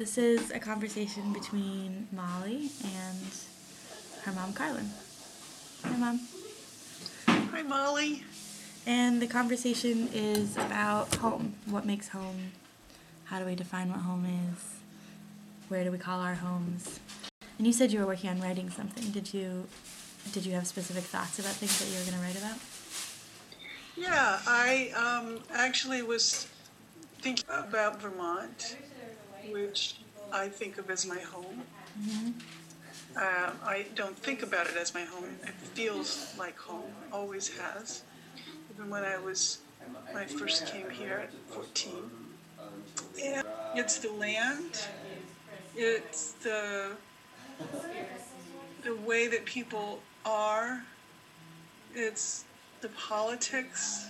This is a conversation between Molly and her mom, Carlen. Hi, Mom. Hi, Molly. And the conversation is about home. What makes home? How do we define what home is? Where do we call our homes? And you said you were working on writing something. Did you did you have specific thoughts about things that you were going to write about? Yeah, I um, actually was thinking about Vermont, which I think of as my home. Uh, I don't think about it as my home. It feels like home, always has. Even when I was, when I first came here at 14. And it's the land, it's the the way that people are, it's the politics.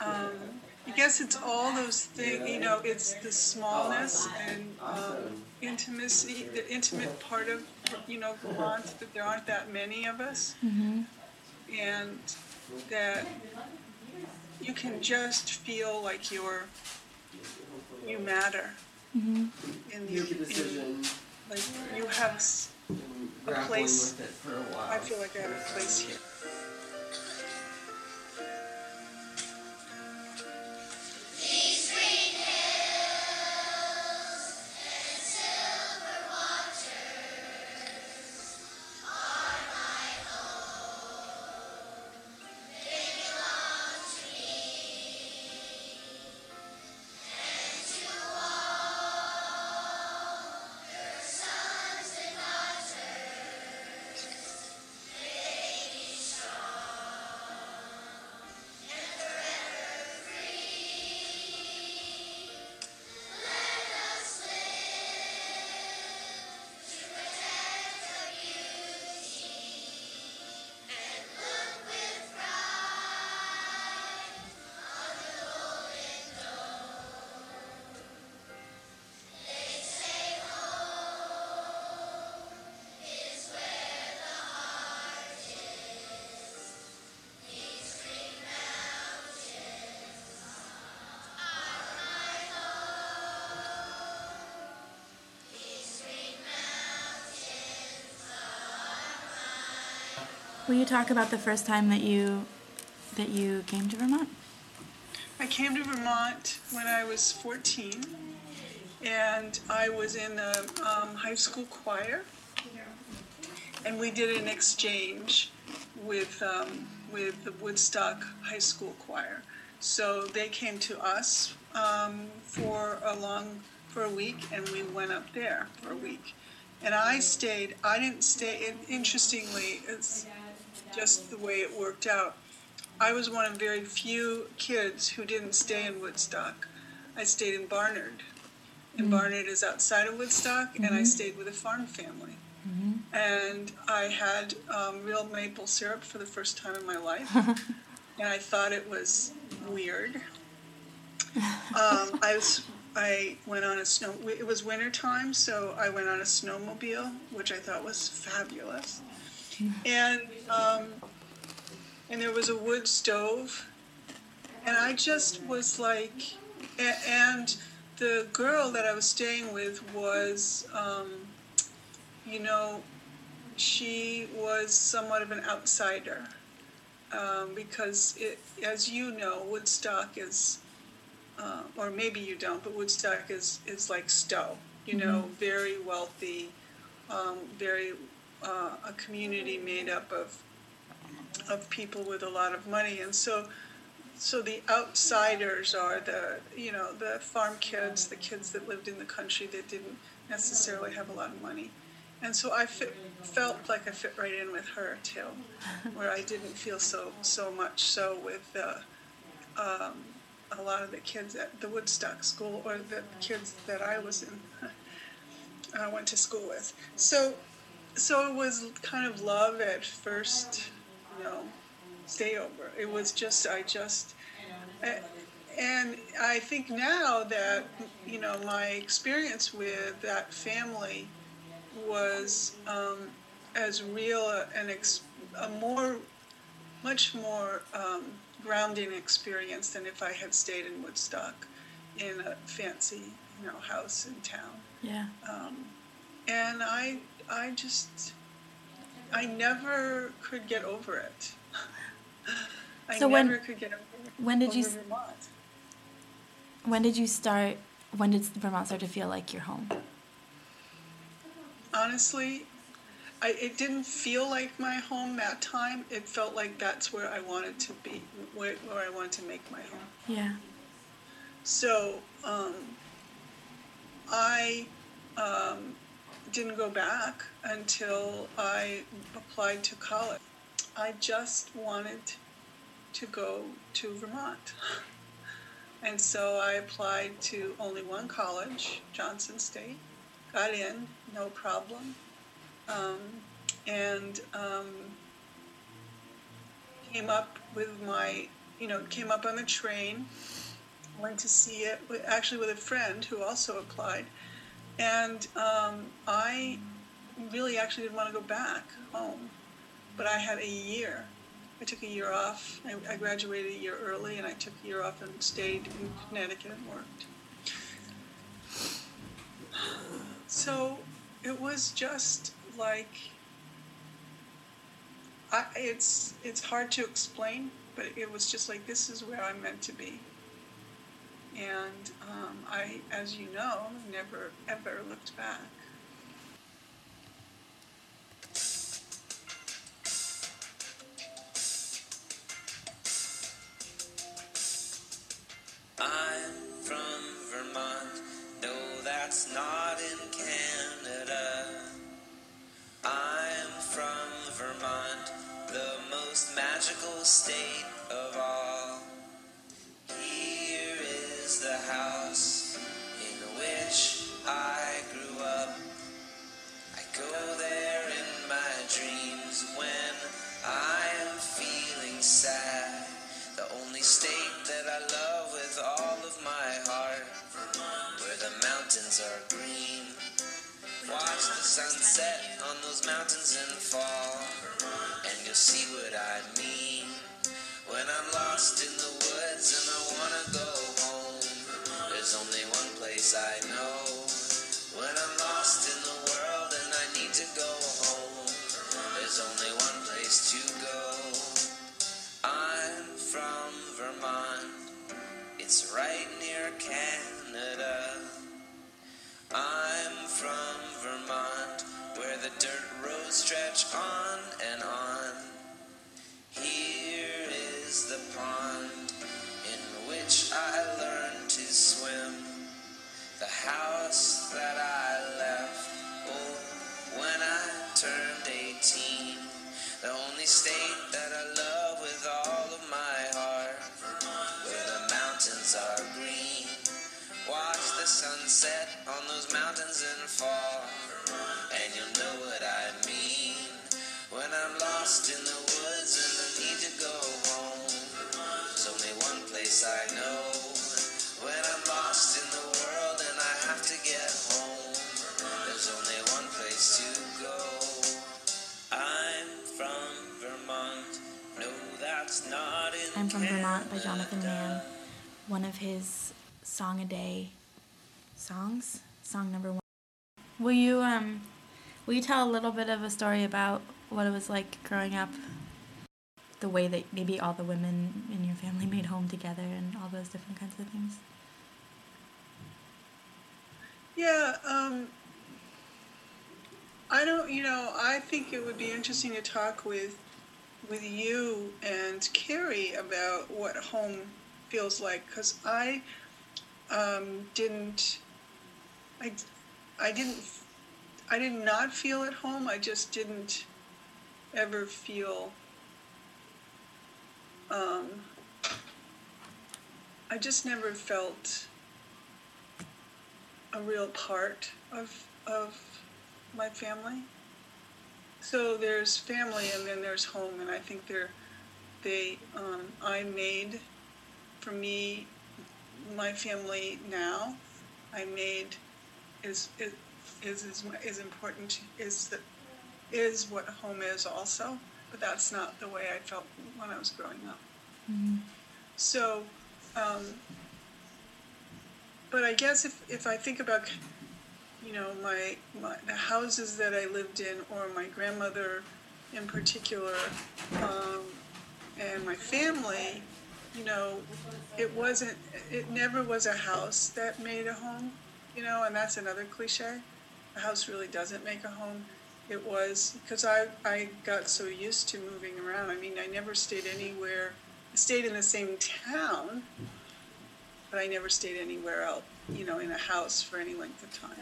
Um, I guess it's all those things, you know, it's the smallness and um, intimacy, the intimate part of, you know, Vermont, that there aren't that many of us. And that you can just feel like you're, you matter. In the, Make a in, decision, like, you have a place. with it for a while. I feel like I have a place here. Will you talk about the first time that you that you came to Vermont? I came to Vermont when I was 14, and I was in the um, high school choir, and we did an exchange with um, with the Woodstock High School Choir. So they came to us um, for a long for a week, and we went up there for a week. And I stayed. I didn't stay. Interestingly, it's just the way it worked out. I was one of very few kids who didn't stay in Woodstock. I stayed in Barnard. And Barnard is outside of Woodstock, and I stayed with a farm family. And I had um, real maple syrup for the first time in my life. and I thought it was weird. Um, I was. I went on a snow. It was winter time, so I went on a snowmobile, which I thought was fabulous. And um, and there was a wood stove, and I just was like, and the girl that I was staying with was, um, you know, she was somewhat of an outsider um, because it, as you know, Woodstock is, uh, or maybe you don't, but Woodstock is is like Stowe, you know, very wealthy, um, very uh, a community made up of of people with a lot of money, and so so the outsiders are the you know the farm kids, the kids that lived in the country that didn't necessarily have a lot of money, and so I fit, felt like I fit right in with her too, where I didn't feel so so much so with uh, um, a lot of the kids at the Woodstock school or the kids that I was in. I went to school with. So so it was kind of love at first, you know, stay over. It was just, I just, and I think now that, you know, my experience with that family was um, as real a- an ex- a more, much more um, grounding experience than if I had stayed in Woodstock in a fancy you know house in town. Yeah. Um, and I I just I never could get over it. I So when- could get over, when did you over s- Vermont. When did you start? When did Vermont start to feel like your home? honestly, I, it didn't feel like my home that time. It felt like that's where I wanted to be, where, where I wanted to make my home. Yeah. So um, I didn't go back until I applied to college. I just wanted to go to Vermont. And so I applied to only one college, Johnson State, got in, no problem. Um, and um, came up with my, you know, came up on the train, went to see it, actually with a friend who also applied. And um, I really actually didn't want to go back home, but I had a year. I took a year off. I, I graduated a year early, and I took a year off and stayed in Connecticut and worked. So it was just like I, it's it's hard to explain, but it was just like this is where I'm meant to be. And um, I, as you know, never ever looked back. I'm from Vermont. No, that's not in Canada. Mountains in the fall, and you'll see what I mean. When I'm lost in the woods and I wanna go home, there's only one place I know. The house that I I'm from Vermont by Jonathan Mann. One of his song a day songs, song number one. Will you um, will you tell a little bit of a story about what it was like growing up? The way that maybe all the women in your family made home together and all those different kinds of things. Yeah, um, I don't. You know, I think it would be interesting to talk with with you and Carrie about what home feels like because I um, didn't. I, I didn't. I did not feel at home. I just didn't ever feel. Um, I just never felt a real part of of my family. So there's family and then there's home, and I think they're they um, I made for me my family now. I made is is is is, is important is that is what home is also, but that's not the way I felt when I was growing up. Mm-hmm. So. Um, but I guess if, if I think about, you know, my, my the houses that I lived in, or my grandmother in particular, um, and my family, you know, it wasn't, it never was a house that made a home, you know, and that's another cliche. A house really doesn't make a home. It was because I, I got so used to moving around. I mean, I never stayed anywhere. I stayed in the same town, but I never stayed anywhere else, you know, in a house for any length of time.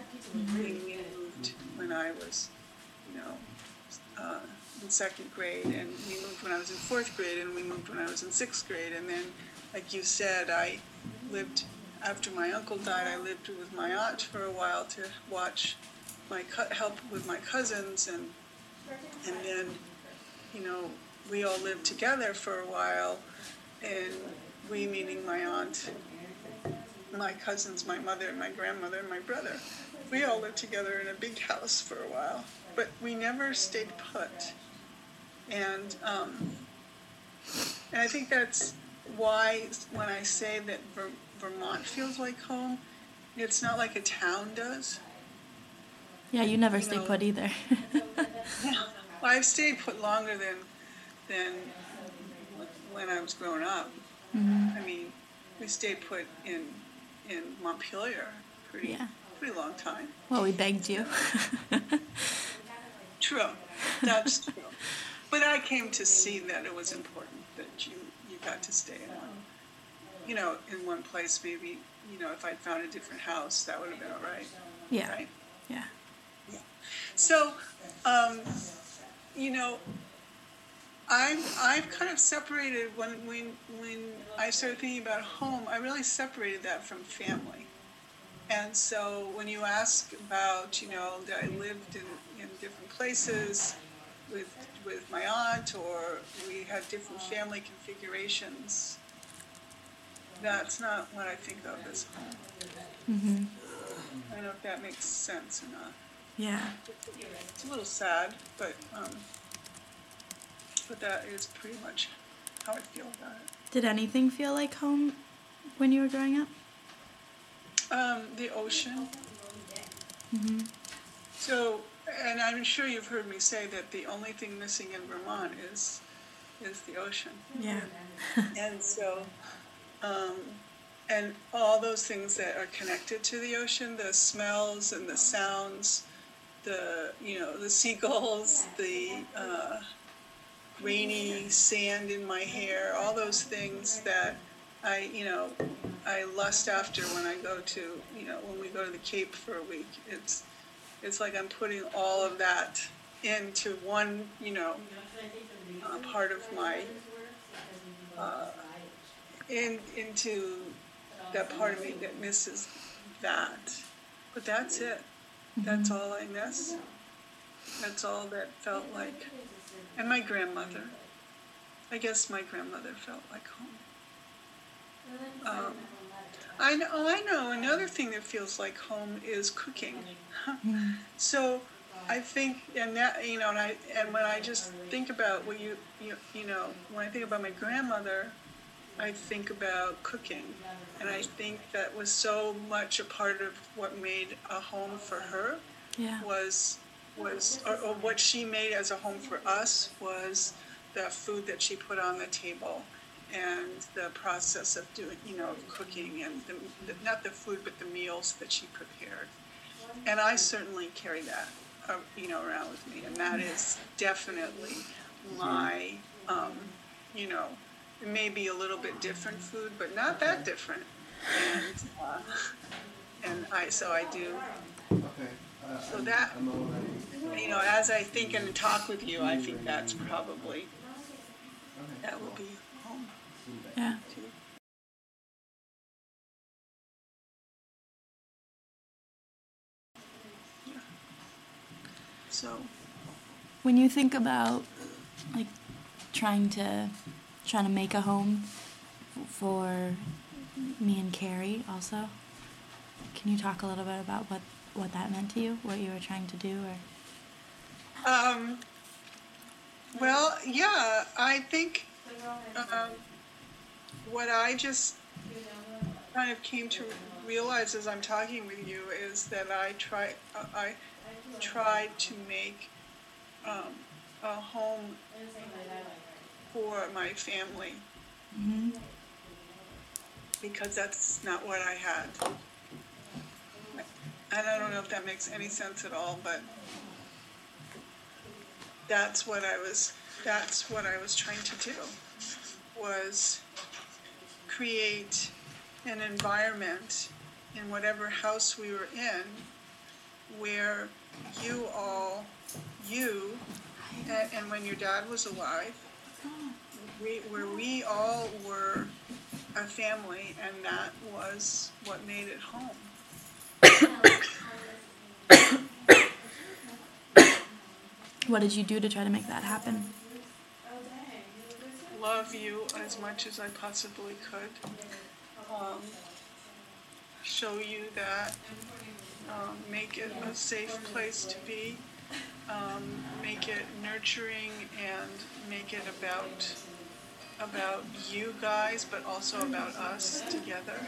We moved when I was, you know, uh, in second grade, and we moved when I was in fourth grade, and we moved when I was in sixth grade, and then, like you said, I lived after my uncle died. I lived with my aunt for a while to watch my co- help with my cousins, and and then, you know, we all lived together for a while, and we meaning my aunt, my cousins, my mother, my grandmother, and my brother. We all lived together in a big house for a while, but we never stayed put. And um, and I think that's why when I say that Ver- Vermont feels like home, it's not like a town does. Yeah, you never You stay know. put either. Well, I've stayed put longer than than when I was growing up. I mean, we stayed put in in Montpelier pretty Yeah. pretty long time. well, we begged you. True, that's true. But I came to see that it was important that you you got to stay in one, you know, in one place. Maybe you know, if I'd found a different house, that would have been all right. yeah. Right. Yeah. So, um, you know, I've I've kind of separated when when when I started thinking about home. I really separated that from family. And so when you ask about, you know, that I lived in, in different places with with my aunt or we had different family configurations, that's not what I think of as home. Mhm. I don't know if that makes sense or not. Yeah. It's a little sad, but um, but that is pretty much how I feel about it. Did anything feel like home when you were growing up? Um, the ocean. Mhm. So, and I'm sure you've heard me say that the only thing missing in Vermont is is the ocean. Yeah. And so, um, and all those things that are connected to the ocean, the smells and the sounds, the, you know, the seagulls, the uh, rainy sand in my hair, all those things that I, you know, I lust after when I go to, you know, when we go to the Cape for a week. It's, it's like I'm putting all of that into one, you know, uh, part of my uh, in into that part of me that misses that. But that's it. That's all I miss. That's all that felt like. And my grandmother. I guess my grandmother felt like home. Um, I know. Oh, I know. Another thing that feels like home is cooking. so, I think, and that you know, and I and when I just think about what you you you know, when I think about my grandmother, I think about cooking, and I think that was so much a part of what made a home for her Yeah. was was or, or what she made as a home for us was the food that she put on the table and the process of doing you know of cooking and the, the, not the food but the meals that she prepared. And I certainly carry that uh, you know around with me. And that is definitely my um, you know it may be a little bit different food but not that different. And uh, and I so I do so that, you know, as I think and talk with you, I think that's probably, that will be home Yeah. Yeah. So, When you think about like trying to trying to make a home for me and Carrie also, can you talk a little bit about what what that meant to you, what you were trying to do, or? Um, well, yeah, I think um, what I just kind of came to realize as I'm talking with you is that I try I tried to make um, a home for my family. Because that's not what I had. And I don't know if that makes any sense at all, but that's what I was that's what I was trying to do was create an environment in whatever house we were in where you all you and, when your dad was alive we, where we all were a family and that was what made it home What did you do to try to make that happen? love you as much as I possibly could. Um, show you that. Um, make it a safe place to be. Um, make it nurturing and make it about about you guys, but also about us together.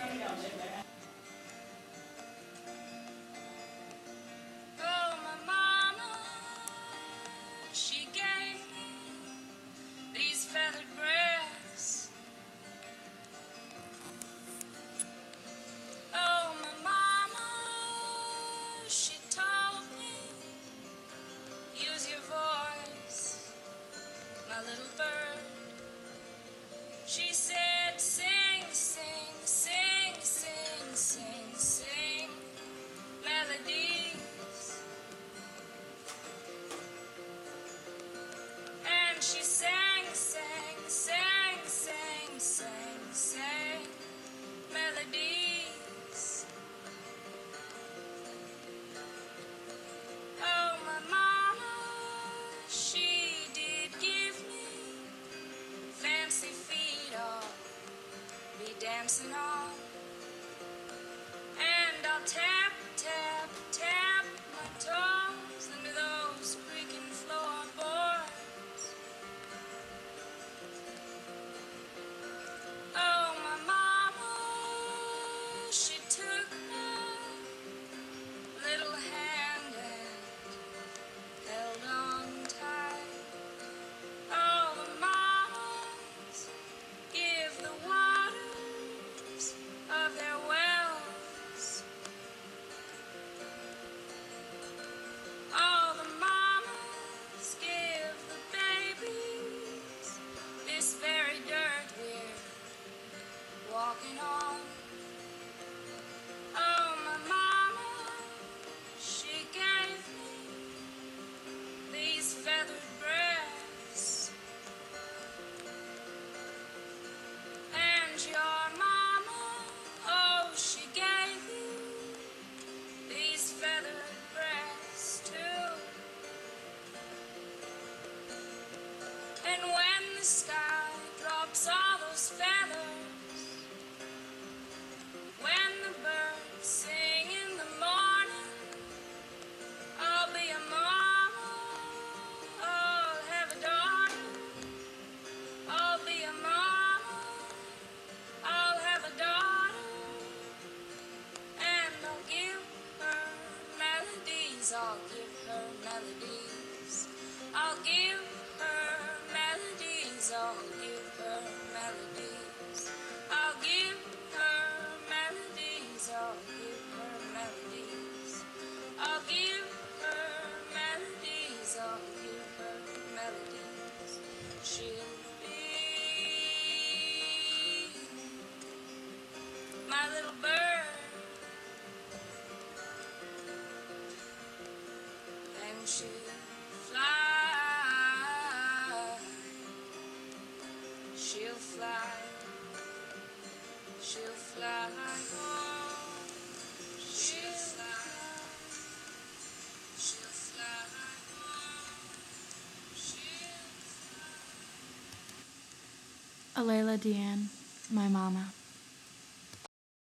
Alayla Deanne, my mama.